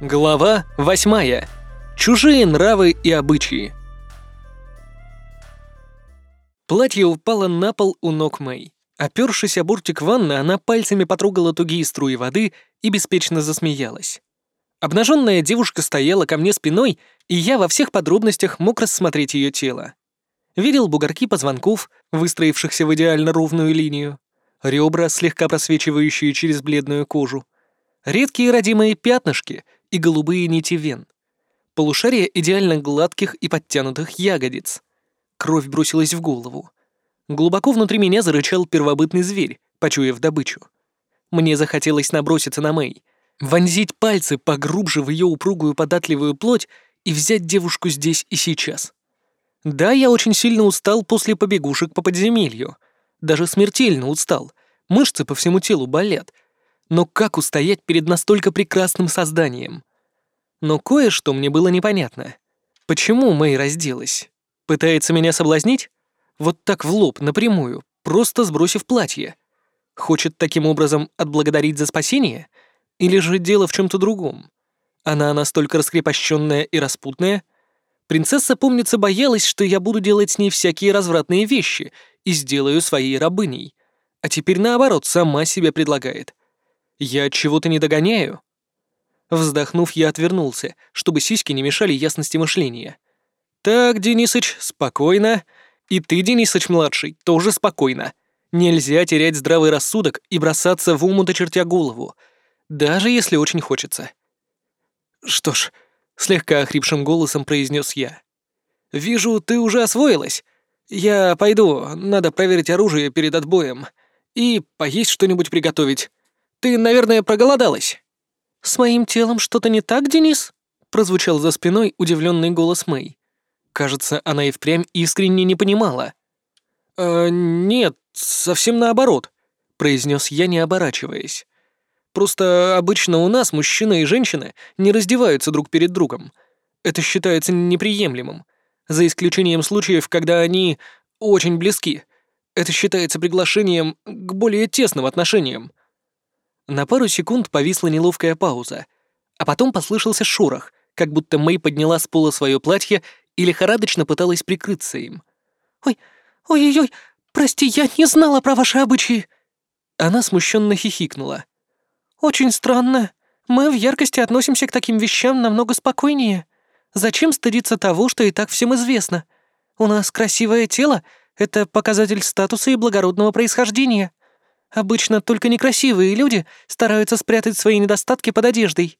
Глава восьмая. Чужие нравы и обычаи. Платье упало на пол у ног Мэй. Опёршись о бортик ванны, она пальцами потрогала тугие струи воды и беспечно засмеялась. Обнаженная девушка стояла ко мне спиной, и я во всех подробностях мог рассмотреть ее тело. Видел бугорки позвонков, выстроившихся в идеально ровную линию, ребра, слегка просвечивающие через бледную кожу, редкие родимые пятнышки и голубые нити вен, полушария идеально гладких и подтянутых ягодиц. Кровь бросилась в голову. Глубоко внутри меня зарычал первобытный зверь, почуяв добычу. Мне захотелось наброситься на Мэй, вонзить пальцы поглубже в ее упругую податливую плоть и взять девушку здесь и сейчас. Да, я очень сильно устал после побегушек по подземелью. Даже смертельно устал. Мышцы по всему телу болят. Но как устоять перед настолько прекрасным созданием? Но кое-что мне было непонятно. Почему Мэй разделась? Пытается меня соблазнить? Вот так в лоб, напрямую, просто сбросив платье. Хочет таким образом отблагодарить за спасение? Или же дело в чем то другом? Она настолько раскрепощенная и распутная — Принцесса, помнится, боялась, что я буду делать с ней всякие развратные вещи и сделаю своей рабыней. А теперь, наоборот, сама себя предлагает. Я чего-то не догоняю. Вздохнув, я отвернулся, чтобы сиськи не мешали ясности мышления. «Так, Денисыч, спокойно. И ты, Денисыч-младший, тоже спокойно. Нельзя терять здравый рассудок и бросаться в уму, чертя голову, даже если очень хочется». «Что ж, слегка охрипшим голосом произнес я. «Вижу, ты уже освоилась. Я пойду, надо проверить оружие перед отбоем. И поесть что-нибудь приготовить. Ты, наверное, проголодалась». «С моим телом что-то не так, Денис?» прозвучал за спиной удивленный голос Мэй. Кажется, она и впрямь искренне не понимала. «Э, «Нет, совсем наоборот», — произнес я, не оборачиваясь. Просто обычно у нас мужчина и женщина не раздеваются друг перед другом. Это считается неприемлемым. За исключением случаев, когда они очень близки. Это считается приглашением к более тесным отношениям. На пару секунд повисла неловкая пауза, а потом послышался шорох, как будто Мэй подняла с пола свое платье и лихорадочно пыталась прикрыться им. «Ой, ой-ой-ой, прости, я не знала про ваши обычаи!» Она смущенно хихикнула. «Очень странно. Мы в яркости относимся к таким вещам намного спокойнее. Зачем стыдиться того, что и так всем известно? У нас красивое тело — это показатель статуса и благородного происхождения. Обычно только некрасивые люди стараются спрятать свои недостатки под одеждой».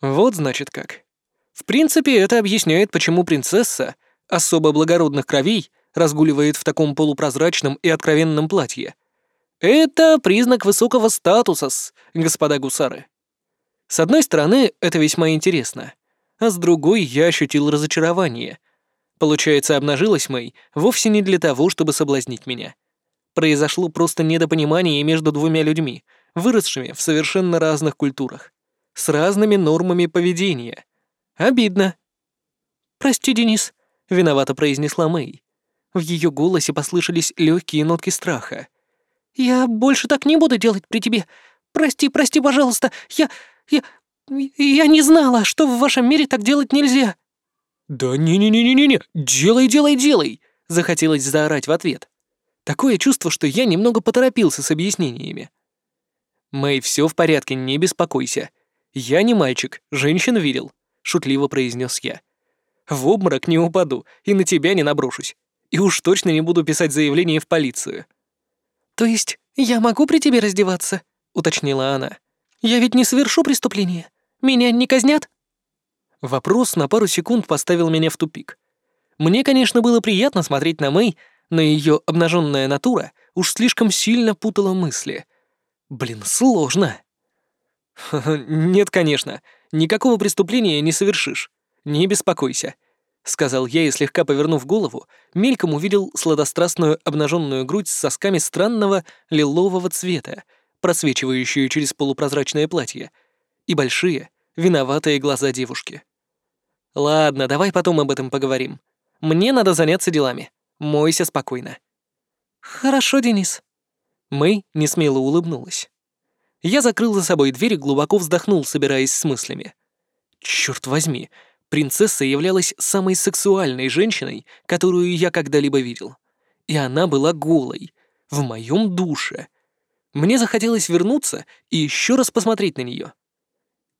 Вот значит как. В принципе, это объясняет, почему принцесса, особо благородных кровей, разгуливает в таком полупрозрачном и откровенном платье — это признак высокого статуса, господа гусары. С одной стороны, это весьма интересно, а с другой я ощутил разочарование. Получается, обнажилась Мэй вовсе не для того, чтобы соблазнить меня. Произошло просто недопонимание между двумя людьми, выросшими в совершенно разных культурах, с разными нормами поведения. Обидно. «Прости, Денис», — виновато произнесла Мэй. В ее голосе послышались легкие нотки страха. «Я больше так не буду делать при тебе. Прости, прости, пожалуйста. Я... я... я не знала, что в вашем мире так делать нельзя». «Да не-не-не-не-не, делай, делай, делай!» Захотелось заорать в ответ. Такое чувство, что я немного поторопился с объяснениями. «Мэй, все в порядке, не беспокойся. Я не мальчик, женщин видел», — шутливо произнес я. «В обморок не упаду и на тебя не наброшусь. И уж точно не буду писать заявление в полицию». «То есть я могу при тебе раздеваться?» — уточнила она. «Я ведь не совершу преступление. Меня не казнят?» Вопрос на пару секунд поставил меня в тупик. Мне, конечно, было приятно смотреть на Мэй, но ее обнаженная натура уж слишком сильно путала мысли. Блин, сложно. «Нет, конечно, никакого преступления не совершишь. Не беспокойся. — сказал я и, слегка повернув голову, мельком увидел сладострастную обнаженную грудь с сосками странного лилового цвета, просвечивающую через полупрозрачное платье, и большие, виноватые глаза девушки. «Ладно, давай потом об этом поговорим. Мне надо заняться делами. Мойся спокойно». «Хорошо, Денис». Мэй несмело улыбнулась. Я закрыл за собой дверь и глубоко вздохнул, собираясь с мыслями. Черт возьми, принцесса являлась самой сексуальной женщиной, которую я когда-либо видел. И она была голой, в моем душе. Мне захотелось вернуться и еще раз посмотреть на нее.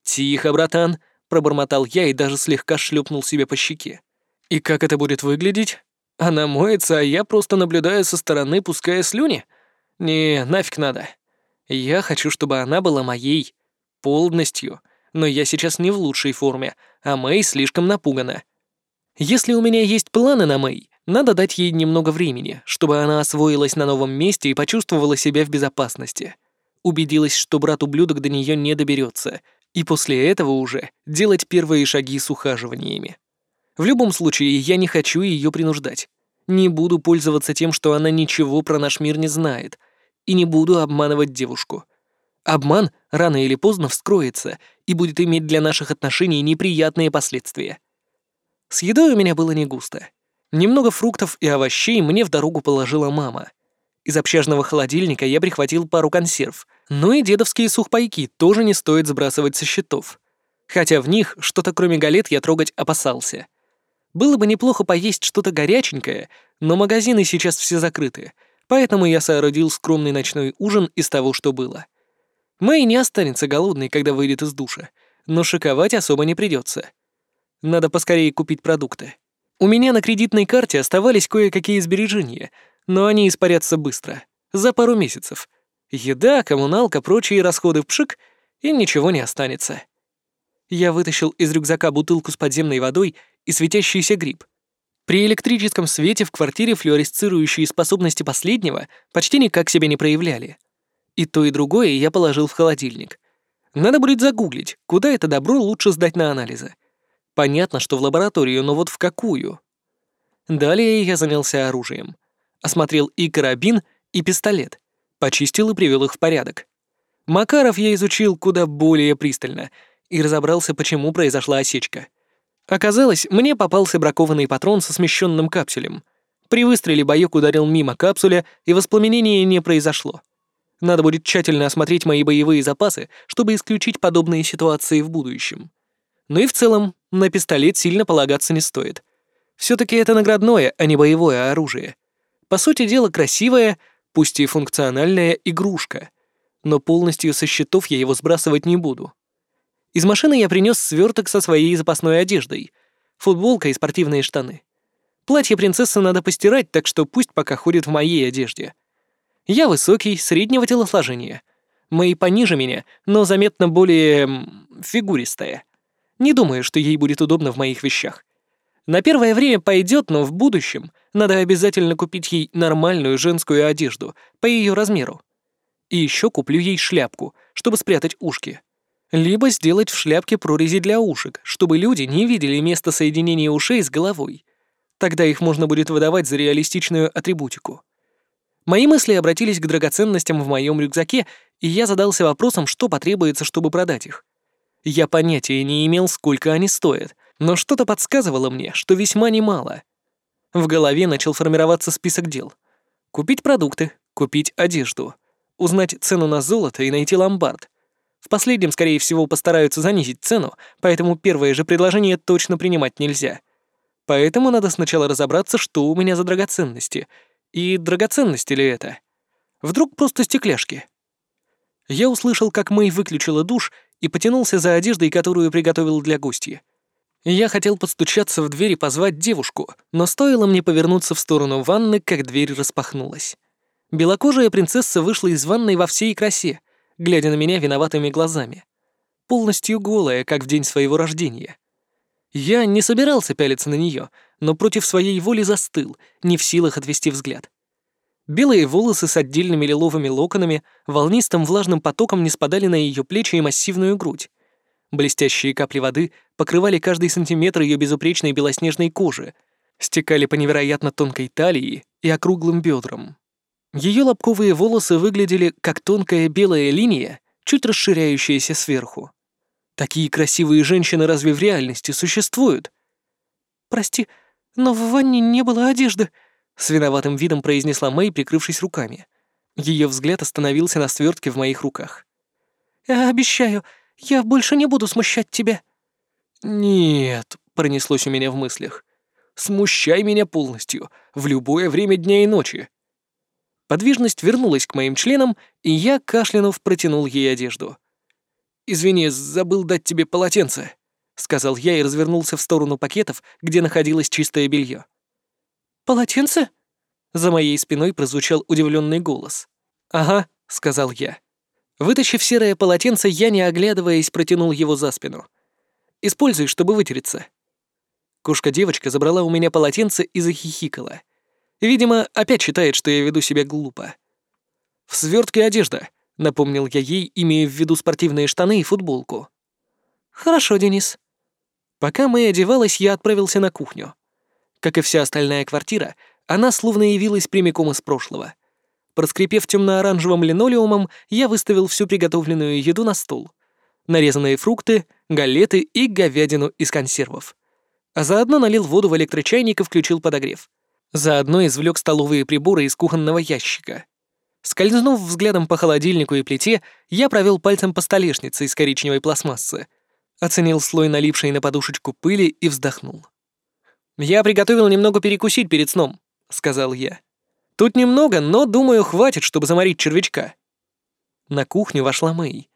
«Тихо, братан», — пробормотал я и даже слегка шлепнул себе по щеке. «И как это будет выглядеть? Она моется, а я просто наблюдаю со стороны, пуская слюни? Не, нафиг надо. Я хочу, чтобы она была моей. Полностью. Но я сейчас не в лучшей форме, а Мэй слишком напугана. Если у меня есть планы на Мэй, надо дать ей немного времени, чтобы она освоилась на новом месте и почувствовала себя в безопасности. Убедилась, что брат-ублюдок до нее не доберется, и после этого уже делать первые шаги с ухаживаниями. В любом случае, я не хочу ее принуждать. Не буду пользоваться тем, что она ничего про наш мир не знает, и не буду обманывать девушку. Обман рано или поздно вскроется и будет иметь для наших отношений неприятные последствия. С едой у меня было не густо. Немного фруктов и овощей мне в дорогу положила мама. Из общажного холодильника я прихватил пару консерв, но и дедовские сухпайки тоже не стоит сбрасывать со счетов. Хотя в них что-то кроме галет я трогать опасался. Было бы неплохо поесть что-то горяченькое, но магазины сейчас все закрыты, поэтому я соорудил скромный ночной ужин из того, что было. Мэй не останется голодной, когда выйдет из душа, но шиковать особо не придется. Надо поскорее купить продукты. У меня на кредитной карте оставались кое-какие сбережения, но они испарятся быстро, за пару месяцев. Еда, коммуналка, прочие расходы в пшик, и ничего не останется. Я вытащил из рюкзака бутылку с подземной водой и светящийся гриб. При электрическом свете в квартире флуоресцирующие способности последнего почти никак себя не проявляли. И то, и другое я положил в холодильник. Надо будет загуглить, куда это добро лучше сдать на анализы. Понятно, что в лабораторию, но вот в какую? Далее я занялся оружием. Осмотрел и карабин, и пистолет. Почистил и привел их в порядок. Макаров я изучил куда более пристально и разобрался, почему произошла осечка. Оказалось, мне попался бракованный патрон со смещенным капсулем. При выстреле боек ударил мимо капсуля, и воспламенение не произошло. Надо будет тщательно осмотреть мои боевые запасы, чтобы исключить подобные ситуации в будущем. Ну и в целом, на пистолет сильно полагаться не стоит. Все-таки это наградное, а не боевое оружие. По сути дела, красивая, пусть и функциональная игрушка. Но полностью со счетов я его сбрасывать не буду. Из машины я принес сверток со своей запасной одеждой. Футболка и спортивные штаны. Платье принцессы надо постирать, так что пусть пока ходит в моей одежде. Я высокий, среднего телосложения. Мои пониже меня, но заметно более... фигуристая. Не думаю, что ей будет удобно в моих вещах. На первое время пойдет, но в будущем надо обязательно купить ей нормальную женскую одежду по ее размеру. И еще куплю ей шляпку, чтобы спрятать ушки. Либо сделать в шляпке прорези для ушек, чтобы люди не видели место соединения ушей с головой. Тогда их можно будет выдавать за реалистичную атрибутику. Мои мысли обратились к драгоценностям в моем рюкзаке, и я задался вопросом, что потребуется, чтобы продать их. Я понятия не имел, сколько они стоят, но что-то подсказывало мне, что весьма немало. В голове начал формироваться список дел. Купить продукты, купить одежду, узнать цену на золото и найти ломбард. В последнем, скорее всего, постараются занизить цену, поэтому первое же предложение точно принимать нельзя. Поэтому надо сначала разобраться, что у меня за драгоценности. И драгоценности ли это? Вдруг просто стекляшки? Я услышал, как Мэй выключила душ и потянулся за одеждой, которую приготовил для гостья. Я хотел подстучаться в дверь и позвать девушку, но стоило мне повернуться в сторону ванны, как дверь распахнулась. Белокожая принцесса вышла из ванной во всей красе, глядя на меня виноватыми глазами. Полностью голая, как в день своего рождения. Я не собирался пялиться на нее, но против своей воли застыл, не в силах отвести взгляд. Белые волосы с отдельными лиловыми локонами волнистым влажным потоком не спадали на ее плечи и массивную грудь. Блестящие капли воды покрывали каждый сантиметр ее безупречной белоснежной кожи, стекали по невероятно тонкой талии и округлым бедрам. Ее лобковые волосы выглядели как тонкая белая линия, чуть расширяющаяся сверху. Такие красивые женщины разве в реальности существуют? «Прости, но в ванне не было одежды», с виноватым видом произнесла Мэй, прикрывшись руками. Ее взгляд остановился на свертке в моих руках. «Я обещаю, я больше не буду смущать тебя». «Нет», — пронеслось у меня в мыслях. «Смущай меня полностью, в любое время дня и ночи». Подвижность вернулась к моим членам, и я, кашлянув, протянул ей одежду. «Извини, забыл дать тебе полотенце», — сказал я и развернулся в сторону пакетов, где находилось чистое белье. «Полотенце?» За моей спиной прозвучал удивленный голос. «Ага», — сказал я. Вытащив серое полотенце, я, не оглядываясь, протянул его за спину. «Используй, чтобы вытереться». Кошка-девочка забрала у меня полотенце и захихикала. Видимо, опять считает, что я веду себя глупо. «В свертке одежда», — напомнил я ей, имея в виду спортивные штаны и футболку. «Хорошо, Денис». Пока мы одевалась, я отправился на кухню. Как и вся остальная квартира, она словно явилась прямиком из прошлого — Проскрипев темно-оранжевым линолеумом, я выставил всю приготовленную еду на стол. Нарезанные фрукты, галеты и говядину из консервов. А заодно налил воду в электрочайник и включил подогрев. Заодно извлек столовые приборы из кухонного ящика. Скользнув взглядом по холодильнику и плите, я провел пальцем по столешнице из коричневой пластмассы, оценил слой налипшей на подушечку пыли и вздохнул. «Я приготовил немного перекусить перед сном», — сказал я. Тут немного, но, думаю, хватит, чтобы заморить червячка. На кухню вошла Мэй.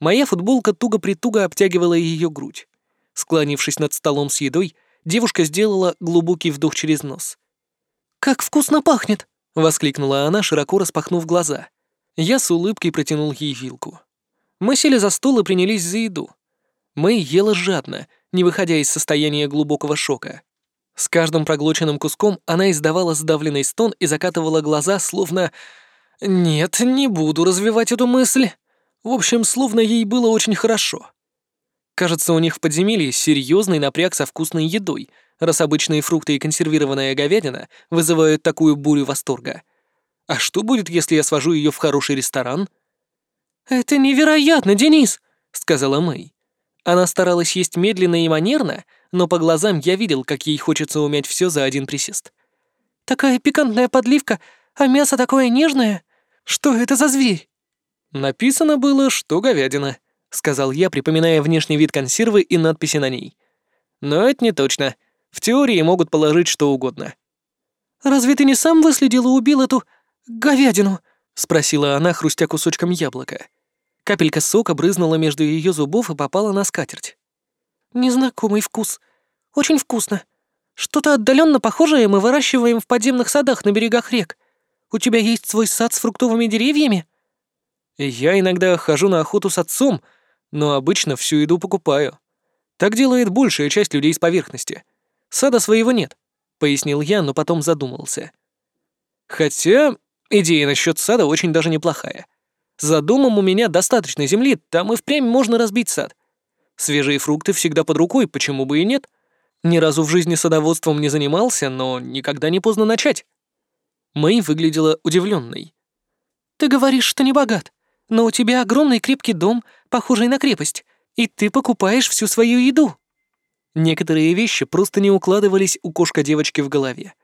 Моя футболка туго-притуго обтягивала ее грудь. Склонившись над столом с едой, девушка сделала глубокий вдох через нос. «Как вкусно пахнет!» — воскликнула она, широко распахнув глаза. Я с улыбкой протянул ей вилку. Мы сели за стол и принялись за еду. Мэй ела жадно, не выходя из состояния глубокого шока. С каждым проглоченным куском она издавала сдавленный стон и закатывала глаза, словно... Нет, не буду развивать эту мысль. В общем, словно ей было очень хорошо. Кажется, у них в подземелье серьезный напряг со вкусной едой, раз обычные фрукты и консервированная говядина вызывают такую бурю восторга. А что будет, если я свожу ее в хороший ресторан? «Это невероятно, Денис!» — сказала Мэй. Она старалась есть медленно и манерно, но по глазам я видел, как ей хочется умять все за один присест. «Такая пикантная подливка, а мясо такое нежное. Что это за зверь?» «Написано было, что говядина», — сказал я, припоминая внешний вид консервы и надписи на ней. «Но это не точно. В теории могут положить что угодно». «Разве ты не сам выследил и убил эту говядину?» — спросила она, хрустя кусочком яблока. Капелька сока брызнула между ее зубов и попала на скатерть. Незнакомый вкус. Очень вкусно. Что-то отдаленно похожее мы выращиваем в подземных садах на берегах рек. У тебя есть свой сад с фруктовыми деревьями? Я иногда хожу на охоту с отцом, но обычно всю еду покупаю. Так делает большая часть людей с поверхности. Сада своего нет, пояснил я, но потом задумался. Хотя идея насчет сада очень даже неплохая. За домом у меня достаточно земли, там и впрямь можно разбить сад. Свежие фрукты всегда под рукой, почему бы и нет? Ни разу в жизни садоводством не занимался, но никогда не поздно начать. Мэй выглядела удивленной. «Ты говоришь, что не богат, но у тебя огромный крепкий дом, похожий на крепость, и ты покупаешь всю свою еду». Некоторые вещи просто не укладывались у кошка-девочки в голове.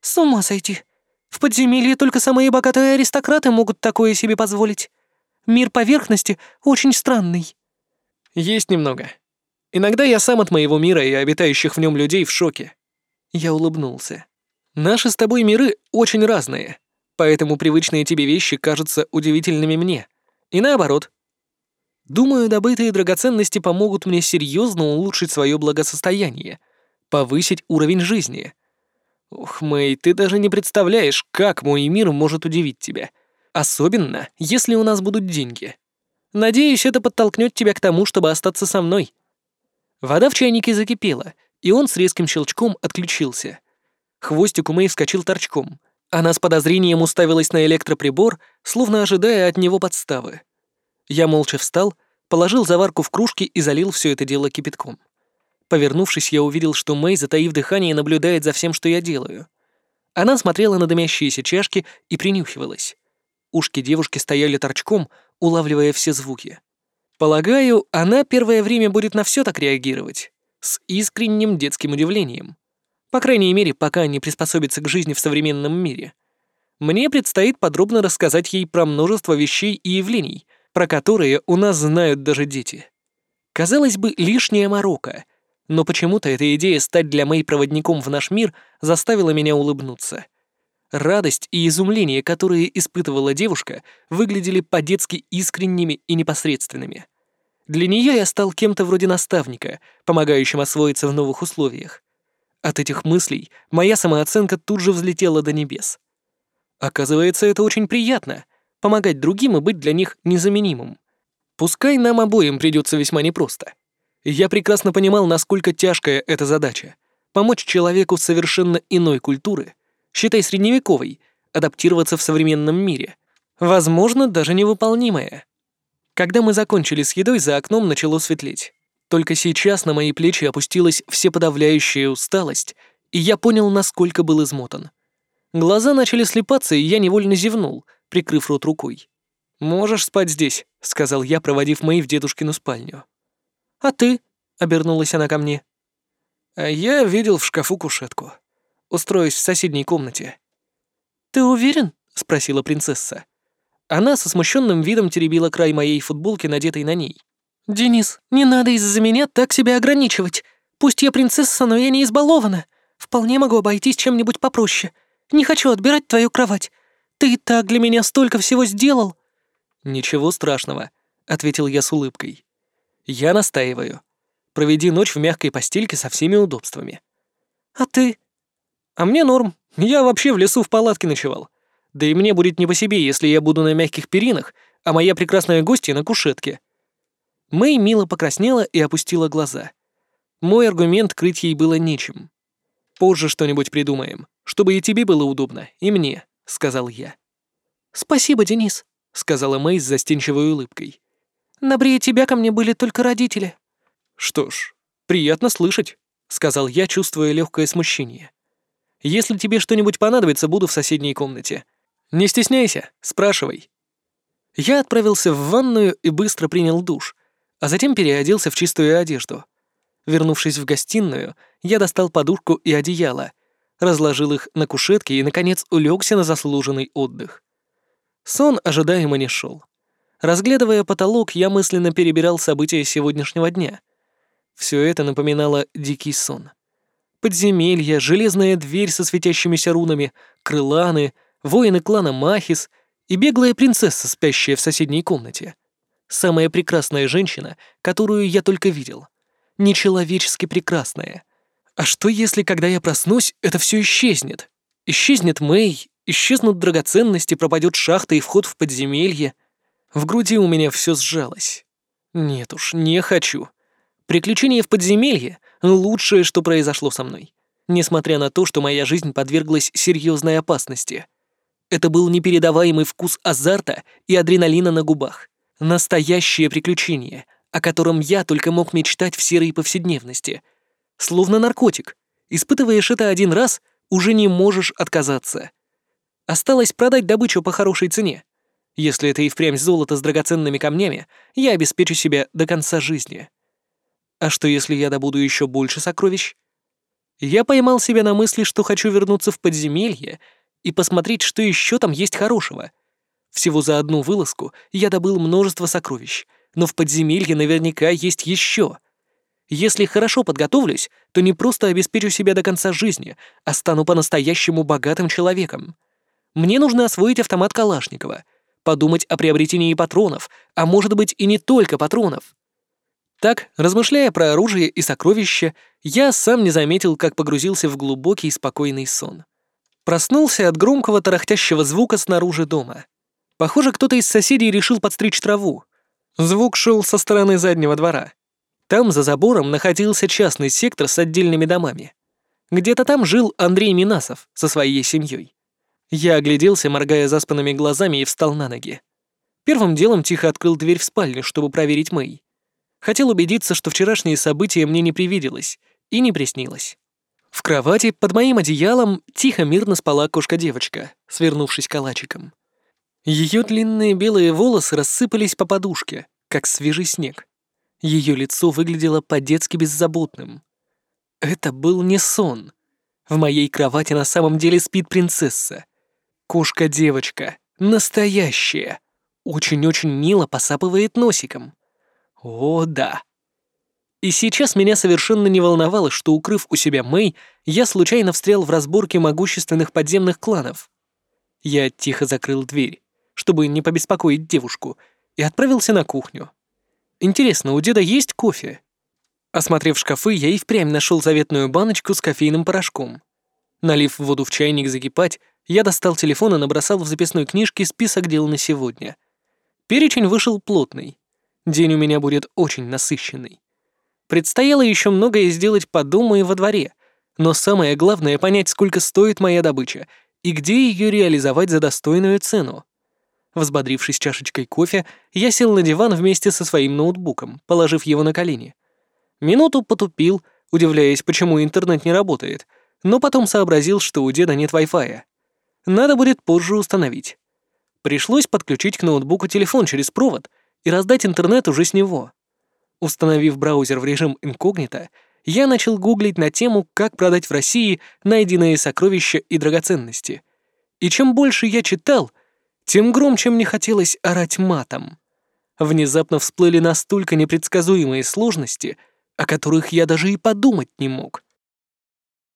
«С ума сойти. В подземелье только самые богатые аристократы могут такое себе позволить. Мир поверхности очень странный». Есть немного. Иногда я сам от моего мира и обитающих в нем людей в шоке. Я улыбнулся. Наши с тобой миры очень разные, поэтому привычные тебе вещи кажутся удивительными мне. И наоборот. Думаю, добытые драгоценности помогут мне серьезно улучшить свое благосостояние, повысить уровень жизни. Ух, Мэй, ты даже не представляешь, как мой мир может удивить тебя. Особенно, если у нас будут деньги. Надеюсь, это подтолкнет тебя к тому, чтобы остаться со мной». Вода в чайнике закипела, и он с резким щелчком отключился. Хвостик у Мэй вскочил торчком. Она с подозрением уставилась на электроприбор, словно ожидая от него подставы. Я молча встал, положил заварку в кружки и залил все это дело кипятком. Повернувшись, я увидел, что Мэй, затаив дыхание, наблюдает за всем, что я делаю. Она смотрела на дымящиеся чашки и принюхивалась. Ушки девушки стояли торчком, улавливая все звуки. Полагаю, она первое время будет на все так реагировать. С искренним детским удивлением. По крайней мере, пока не приспособится к жизни в современном мире. Мне предстоит подробно рассказать ей про множество вещей и явлений, про которые у нас знают даже дети. Казалось бы, лишняя морока, Но почему-то эта идея стать для Мэй проводником в наш мир заставила меня улыбнуться. Радость и изумление, которые испытывала девушка, выглядели по-детски искренними и непосредственными. Для нее я стал кем-то вроде наставника, помогающим освоиться в новых условиях. От этих мыслей моя самооценка тут же взлетела до небес. Оказывается, это очень приятно — помогать другим и быть для них незаменимым. Пускай нам обоим придется весьма непросто. Я прекрасно понимал, насколько тяжкая эта задача — помочь человеку совершенно иной культуры, считай средневековой, адаптироваться в современном мире. Возможно, даже невыполнимая. Когда мы закончили с едой, за окном начало светлеть. Только сейчас на мои плечи опустилась всеподавляющая усталость, и я понял, насколько был измотан. Глаза начали слепаться, и я невольно зевнул, прикрыв рот рукой. «Можешь спать здесь», — сказал я, проводив Мэй в дедушкину спальню. «А ты?» — обернулась она ко мне. «А я видел в шкафу кушетку. Устроюсь в соседней комнате». «Ты уверен?» — спросила принцесса. Она со смущенным видом теребила край моей футболки, надетой на ней. «Денис, не надо из-за меня так себя ограничивать. Пусть я принцесса, но я не избалована. Вполне могу обойтись чем-нибудь попроще. Не хочу отбирать твою кровать. Ты так для меня столько всего сделал». «Ничего страшного», — ответил я с улыбкой. «Я настаиваю. Проведи ночь в мягкой постельке со всеми удобствами». «А ты?» «А мне норм. Я вообще в лесу в палатке ночевал. Да и мне будет не по себе, если я буду на мягких перинах, а моя прекрасная гостья на кушетке». Мэй мило покраснела и опустила глаза. Мой аргумент крыть ей было нечем. «Позже что-нибудь придумаем, чтобы и тебе было удобно, и мне», — сказал я. «Спасибо, Денис», — сказала Мэй с застенчивой улыбкой. «На Брие тебя ко мне были только родители». «Что ж, приятно слышать», — сказал я, чувствуя легкое смущение. «Если тебе что-нибудь понадобится, буду в соседней комнате. Не стесняйся, спрашивай». Я отправился в ванную и быстро принял душ, а затем переоделся в чистую одежду. Вернувшись в гостиную, я достал подушку и одеяло, разложил их на кушетке и, наконец, улегся на заслуженный отдых. Сон ожидаемо не шел. Разглядывая потолок, я мысленно перебирал события сегодняшнего дня. Все это напоминало дикий сон. Подземелье, железная дверь со светящимися рунами, крыланы — воины клана Махис и беглая принцесса, спящая в соседней комнате. Самая прекрасная женщина, которую я только видел. Нечеловечески прекрасная. А что если, когда я проснусь, это все исчезнет? Исчезнет Мэй, исчезнут драгоценности, пропадет шахта и вход в подземелье. В груди у меня все сжалось. Нет уж, не хочу. Приключение в подземелье — лучшее, что произошло со мной. Несмотря на то, что моя жизнь подверглась серьезной опасности — это был непередаваемый вкус азарта и адреналина на губах. Настоящее приключение, о котором я только мог мечтать в серой повседневности. Словно наркотик. Испытываешь это один раз, уже не можешь отказаться. Осталось продать добычу по хорошей цене. Если это и впрямь золото с драгоценными камнями, я обеспечу себя до конца жизни. А что если я добуду еще больше сокровищ? Я поймал себя на мысли, что хочу вернуться в подземелье — и посмотреть, что еще там есть хорошего. Всего за одну вылазку я добыл множество сокровищ, но в подземелье наверняка есть еще. Если хорошо подготовлюсь, то не просто обеспечу себя до конца жизни, а стану по-настоящему богатым человеком. Мне нужно освоить автомат Калашникова, подумать о приобретении патронов, а может быть и не только патронов. Так, размышляя про оружие и сокровища, я сам не заметил, как погрузился в глубокий спокойный сон. Проснулся от громкого тарахтящего звука снаружи дома. Похоже, кто-то из соседей решил подстричь траву. Звук шел со стороны заднего двора. Там, за забором, находился частный сектор с отдельными домами. Где-то там жил Андрей Минасов со своей семьей. Я огляделся, моргая заспанными глазами, и встал на ноги. Первым делом тихо открыл дверь в спальню, чтобы проверить Мэй. Хотел убедиться, что вчерашние события мне не привиделось и не приснилось. В кровати под моим одеялом тихо-мирно спала кошка-девочка, свернувшись калачиком. Ее длинные белые волосы рассыпались по подушке, как свежий снег. Ее лицо выглядело по-детски беззаботным. Это был не сон. В моей кровати на самом деле спит принцесса. Кошка-девочка. Настоящая. Очень-очень мило посапывает носиком. О, да. И сейчас меня совершенно не волновало, что, укрыв у себя Мэй, я случайно встрял в разборке могущественных подземных кланов. Я тихо закрыл дверь, чтобы не побеспокоить девушку, и отправился на кухню. Интересно, у деда есть кофе? Осмотрев шкафы, я и впрямь нашел заветную баночку с кофейным порошком. Налив воду в чайник закипать, я достал телефон и набросал в записной книжке список дел на сегодня. Перечень вышел плотный. День у меня будет очень насыщенный. Предстояло еще многое сделать по дому и во дворе, но самое главное — понять, сколько стоит моя добыча и где ее реализовать за достойную цену. Взбодрившись чашечкой кофе, я сел на диван вместе со своим ноутбуком, положив его на колени. Минуту потупил, удивляясь, почему интернет не работает, но потом сообразил, что у деда нет Wi-Fi. Надо будет позже установить. Пришлось подключить к ноутбуку телефон через провод и раздать интернет уже с него. Установив браузер в режим инкогнито, я начал гуглить на тему, как продать в России найденные сокровища и драгоценности. И чем больше я читал, тем громче мне хотелось орать матом. Внезапно всплыли настолько непредсказуемые сложности, о которых я даже и подумать не мог.